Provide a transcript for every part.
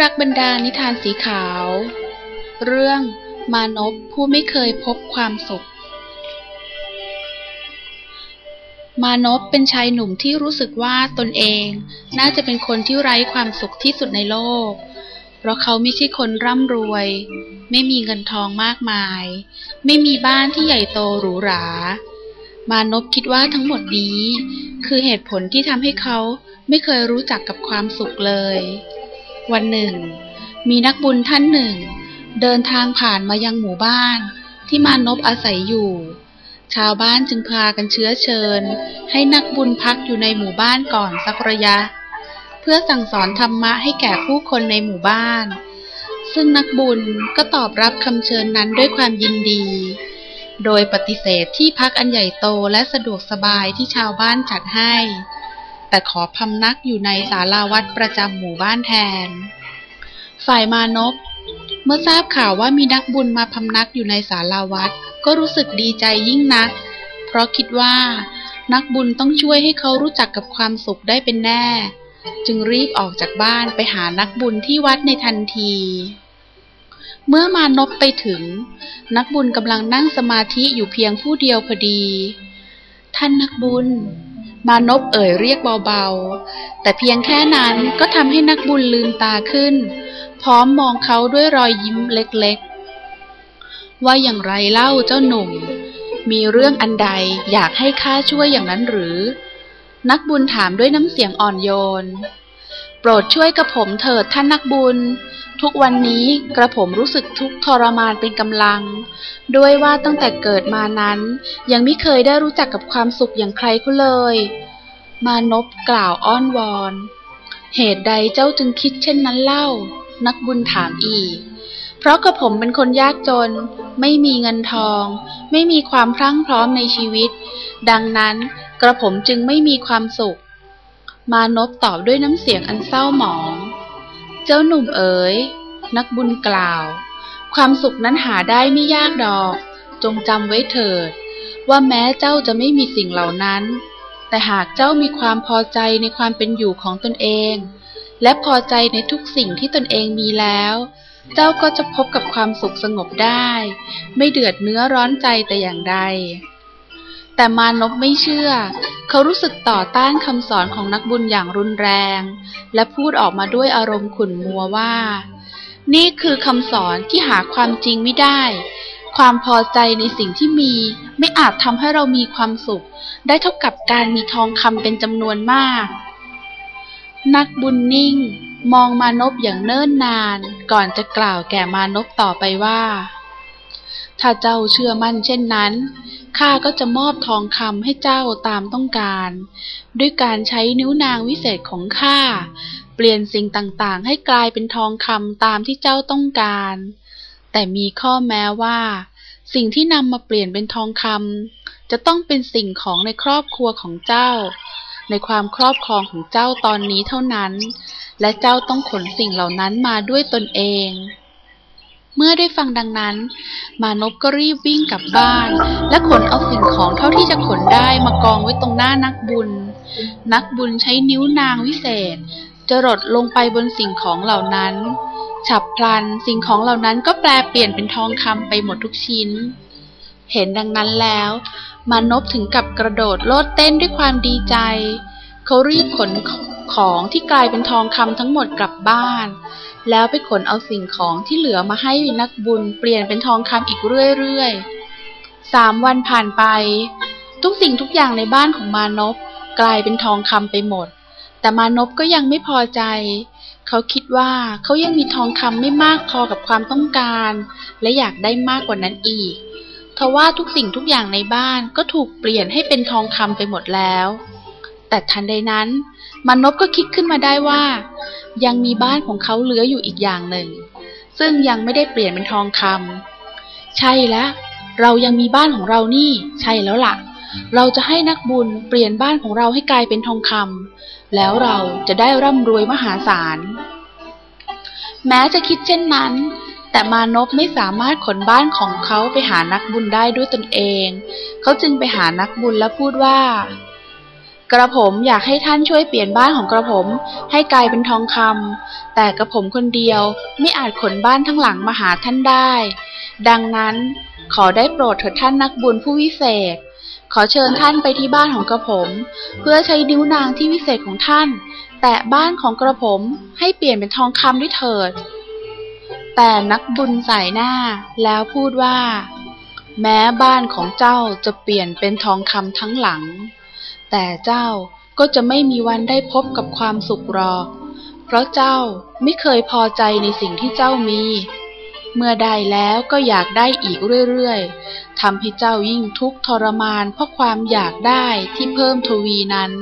รักบรรดานิทานสีขาว เรื่องมานพผู้ไม่เคยพบความสุข มานพเป็นชายหนุ่มที่รู้สึกว่าตนเองน่าจะเป็นคนที่ไร้ความสุขที่สุดในโลก เพราะเขาไม่ใช่คนร่ำรวย ไม่มีเงินทองมากมาย ไม่มีบ้านที่ใหญ่โตหรูหรามานพคิดว่าทั้งหมดนี้ คือเหตุผลที่ทำให้เขาไม่เคยรู้จักกับความสุขเลย วันหนึ่ง มีนักบุญท่านหนึ่ง เดินทางผ่านมายังหมู่บ้านที่มานพอาศัยอยู่ ชาวบ้านจึงพากันเชื้อเชิญ ให้นักบุญพักอยู่ในหมู่บ้านก่อนสักระยะ เพื่อสั่งสอนธรรมะให้แก่ผู้คนในหมู่บ้าน ซึ่งนักบุญก็ตอบรับคำเชิญนั้นด้วยความยินดี โดยปฏิเสธที่พักอันใหญ่โตและสะดวกสบายที่ชาวบ้านจัดให้ แต่ขอพำนักอยู่ในศาลาวัดประจำหมู่บ้านแทน ฝ่ายมานพเมื่อทราบข่าวว่ามีนักบุญมาพำนักอยู่ในศาลาวัดก็รู้สึกดีใจยิ่งนัก เพราะคิดว่า นักบุญต้องช่วยให้เขารู้จักกับความสุขได้เป็นแน่ จึงรีบออกจากบ้านไปหานักบุญที่วัดในทันที เมื่อมานพไปถึง นักบุญกำลังนั่งสมาธิอยู่เพียงผู้เดียวพอดี ท่านนักบุญ มานพเอ่ยเรียกเบาๆ แต่เพียงแค่นั้นก็ทำให้นักบุญลืมตาขึ้น พร้อมมองเขาด้วยรอยยิ้มเล็กๆ ว่าอย่างไรเล่าเจ้าหนุ่ม มีเรื่องอันใดอยากให้ข้าช่วยอย่างนั้นหรือ นักบุญถามด้วยน้ำเสียงอ่อนโยน โปรดช่วยกระผมเถิดท่านนักบุญ ทุกวันนี้กระผมรู้สึกทุกทรมานเป็นกำลัง ด้วยว่าตั้งแต่เกิดมานั้น ยังไม่เคยได้รู้จักกับความสุขอย่างใครเขาเลย มานพกล่าวอ้อนวอน เหตุใดเจ้าจึงคิดเช่นนั้นเล่า นักบุญถามอีก เพราะกระผมเป็นคนยากจน ไม่มีเงินทอง ไม่มีความพรั่งพร้อมในชีวิต ดังนั้นกระผมจึงไม่มีความสุข มานพตอบด้วยน้ำเสียงอันเศร้าหมอง เจ้าหนุ่มเอ๋ย นักบุญกล่าว ความสุขนั้นหาได้ไม่ยากดอก จงจำไว้เถิด ว่าแม้เจ้าจะไม่มีสิ่งเหล่านั้น แต่หากเจ้ามีความพอใจในความเป็นอยู่ของตนเอง และพอใจในทุกสิ่งที่ตนเองมีแล้ว เจ้าก็จะพบกับความสุขสงบได้ ไม่เดือดเนื้อร้อนใจแต่อย่างใด แต่มานพไม่เชื่อ เขารู้สึกต่อต้านคำสอนของนักบุญอย่างรุนแรง และพูดออกมาด้วยอารมณ์ขุ่นมัวว่า นี่คือคำสอนที่หาความจริงไม่ได้ ความพอใจในสิ่งที่มี ไม่อาจทำให้เรามีความสุข ได้เท่ากับการมีทองคำเป็นจำนวนมาก นักบุญนิ่ง มองมานพอย่างเนิ่นนาน ก่อนจะกล่าวแก่มานพต่อไปว่า ถ้าเจ้าเชื่อมั่นเช่นนั้น ข้าก็จะมอบทองคำให้เจ้าตามต้องการ ด้วยการใช้นิ้วนางวิเศษของข้า เปลี่ยนสิ่งต่างๆ ให้กลายเป็นทองคำตามที่เจ้าต้องการ แต่มีข้อแม้ว่า สิ่งที่นำมาเปลี่ยนเป็นทองคำจะต้องเป็นสิ่งของในครอบครัวของเจ้า ในความครอบครองของเจ้าตอนนี้เท่านั้น และเจ้าต้องขนสิ่งเหล่านั้นมาด้วยตนเอง เมื่อได้ฟังดังนั้น มานพก็รีบวิ่งกลับบ้าน และขนเอาสิ่งของเท่าที่จะขนได้มากองไว้ตรงหน้านักบุญ นักบุญใช้นิ้วนางวิเศษจจรดลงไปบนสิ่งของเหล่านั้น ฉับพลันสิ่งของเหล่านั้นก็แปลเปลี่ยนเป็นทองคำไปหมดทุกชิ้น เห็นดังนั้นแล้ว มานพถึงกับกระโดดโลดเต้นด้วยความดีใจ เขารีบขน ของที่กลายเป็นทองคำทั้งหมดกลับบ้าน แล้วไปขนเอาสิ่งของที่เหลือมาให้นักบุญเปลี่ยนเป็นทองคำอีกเรื่อยๆสามวันผ่านไป ทุกสิ่งทุกอย่างในบ้านของมานพกลายเป็นทองคำไปหมด แต่มานพก็ยังไม่พอใจ เขาคิดว่าเขายังมีทองคำไม่มากพอกับความต้องการ และอยากได้มากกว่านั้นอีกทว่าทุกสิ่งทุกอย่างในบ้านก็ถูกเปลี่ยนให้เป็นทองคำไปหมดแล้ว แต่ทันใดนั้นมานพก็คิดขึ้นมาได้ว่า ยังมีบ้านของเขาเหลืออยู่อีกอย่างหนึ่ง ซึ่งยังไม่ได้เปลี่ยนเป็นทองคำใช่แล้วเรายังมีบ้านของเรานี่ ใช่แล้วล่ะ เราจะให้นักบุญเปลี่ยนบ้านของเราให้กลายเป็นทองคำแล้วเราจะได้ร่ำรวยมหาศาล แม้จะคิดเช่นนั้น แต่มานพไม่สามารถขนบ้านของเขาไปหานักบุญได้ด้วยตนเอง เขาจึงไปหานักบุญและพูดว่า กระผมอยากให้ท่านช่วยเปลี่ยนบ้านของกระผมให้กลายเป็นทองคำแต่กระผมคนเดียวไม่อาจขนบ้านทั้งหลังมาหาท่านได้ ดังนั้นขอได้โปรดเถิดท่านนักบุญผู้วิเศษ ขอเชิญท่านไปที่บ้านของกระผม เพื่อใช้นิ้วนางที่วิเศษของท่าน แตะบ้านของกระผมให้เปลี่ยนเป็นทองคำด้วยเถิด แต่นักบุญใส่หน้าแล้วพูดว่า แม้บ้านของเจ้าจะเปลี่ยนเป็นทองคำทั้งหลัง แต่เจ้าก็จะไม่มีวันได้พบกับความสุขหรอก เพราะเจ้าไม่เคยพอใจในสิ่งที่เจ้ามี เมื่อได้แล้วก็อยากได้อีกเรื่อยๆทำให้เจ้ายิ่งทุกข์ทรมานเพราะความอยากได้ที่เพิ่มทวีนั้น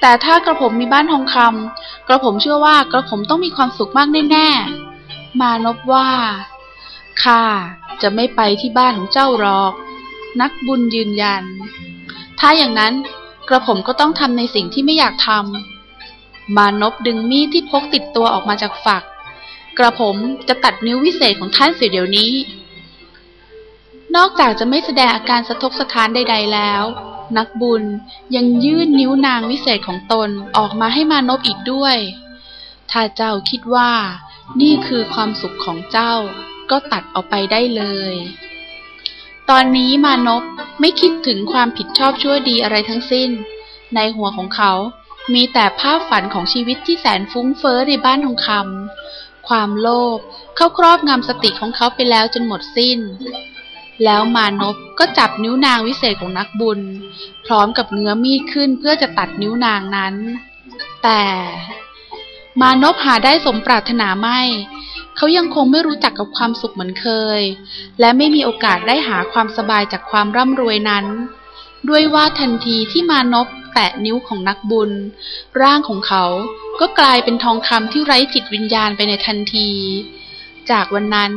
แต่ถ้ากระผมมีบ้านทองคำกระผมเชื่อว่ากระผมต้องมีความสุขมากแน่ๆ มานพว่าข้าจะไม่ไปที่บ้านของเจ้าหรอก นักบุญยืนยัน ถ้าอย่างนั้นกระผมก็ต้องทำในสิ่งที่ไม่อยากทำมานพดึงมีดที่พกติดตัวออกมาจากฝัก กระผมจะตัดนิ้ววิเศษของท่านเสียเดี๋ยวนี้ นอกจากจะไม่แสดงอาการสะทกสะท้านใด ๆ แล้ว นักบุญยังยื่นนิ้วนางวิเศษของตนออกมาให้มานพอีกด้วย ถ้าเจ้าคิดว่า นี่คือความสุขของเจ้าก็ตัดออกไปได้เลย ตอนนี้มานพไม่คิดถึงความผิดชอบชั่วดีอะไรทั้งสิ้น ในหัวของเขามีแต่ภาพฝันของชีวิตที่แสนฟุ้งเฟ้อในบ้านทองคำความโลภเข้าครอบงำสติของเขาไปแล้วจนหมดสิ้น แล้วมานพก็จับนิ้วนางวิเศษของนักบุญ พร้อมกับเงื้อมีดขึ้นเพื่อจะตัดนิ้วนางนั้น แต่ มานพหาได้สมปรารถนาไม่ เขายังคงไม่รู้จักกับความสุขเหมือนเคย และไม่มีโอกาสได้หาความสบายจากความร่ำรวยนั้น ด้วยว่าทันทีที่มานพแตะนิ้วของนักบุญ ร่างของเขาก็กลายเป็นทองคำที่ไร้จิตวิญญาณไปในทันที จากวันนั้น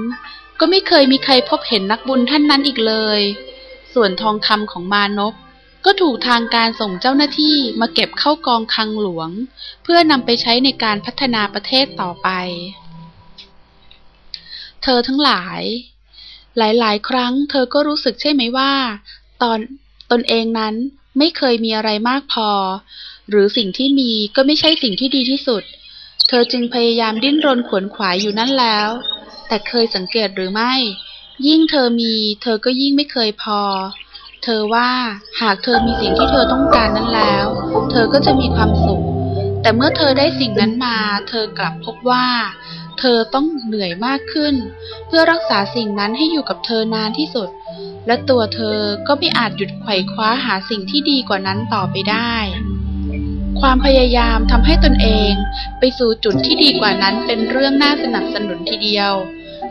ก็ไม่เคยมีใครพบเห็นนักบุญท่านนั้นอีกเลย ส่วนทองคำของมานพก็ถูกทางการส่งเจ้าหน้าที่มาเก็บเข้ากองคลังหลวง เพื่อนำไปใช้ในการพัฒนาประเทศต่อไป เธอทั้งหลาย หลายๆ ครั้งเธอก็รู้สึกใช่ไหมว่า ตอนตนเองนั้นไม่เคยมีอะไรมากพอ หรือสิ่งที่มีก็ไม่ใช่สิ่งที่ดีที่สุด เธอจึงพยายามดิ้นรนขวนขวายอยู่นั่นแล้ว แต่เคยสังเกตหรือไม่ ยิ่งเธอมี เธอก็ยิ่งไม่เคยพอ เธอว่าหากเธอมีสิ่งที่เธอต้องการนั้นแล้ว เธอก็จะมีความสุข แต่เมื่อเธอได้สิ่งนั้นมา เธอกลับพบว่า เธอต้องเหนื่อยมากขึ้น เพื่อรักษาสิ่งนั้นให้อยู่กับเธอนานที่สุด และตัวเธอก็ไม่อาจหยุดไขว่คว้าหาสิ่งที่ดีกว่านั้นต่อไปได้ ความพยายามทำให้ตนเองไปสู่จุดที่ดีกว่านั้นเป็นเรื่องน่าสนับสนุนทีเดียว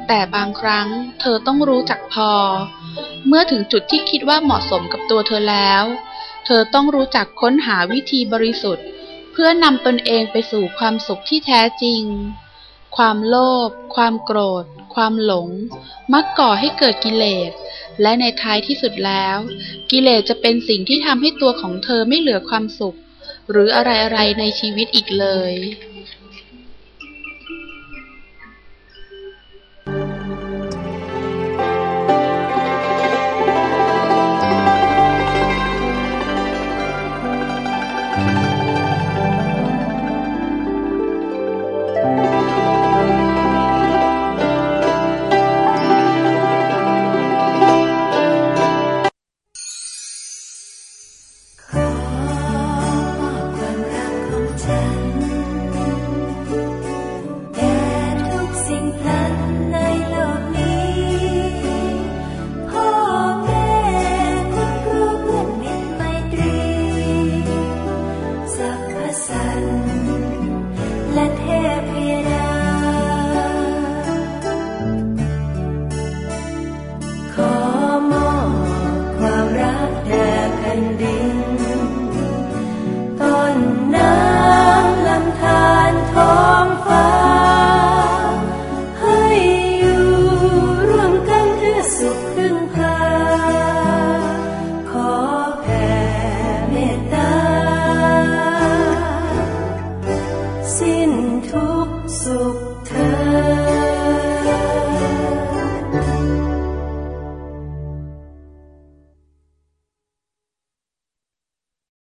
แต่บางครั้งเธอต้องรู้จักพอ เมื่อถึงจุดที่คิดว่าเหมาะสมกับตัวเธอแล้ว เธอต้องรู้จักค้นหาวิธีบริสุทธิ์ เพื่อนำตนเองไปสู่ความสุขที่แท้จริง ความโลภ ความโกรธ ความหลง มักก่อให้เกิดกิเลส และในท้ายที่สุดแล้ว กิเลสจะเป็นสิ่งที่ทำให้ตัวของเธอไม่เหลือความสุข หรืออะไรๆในชีวิตอีกเลย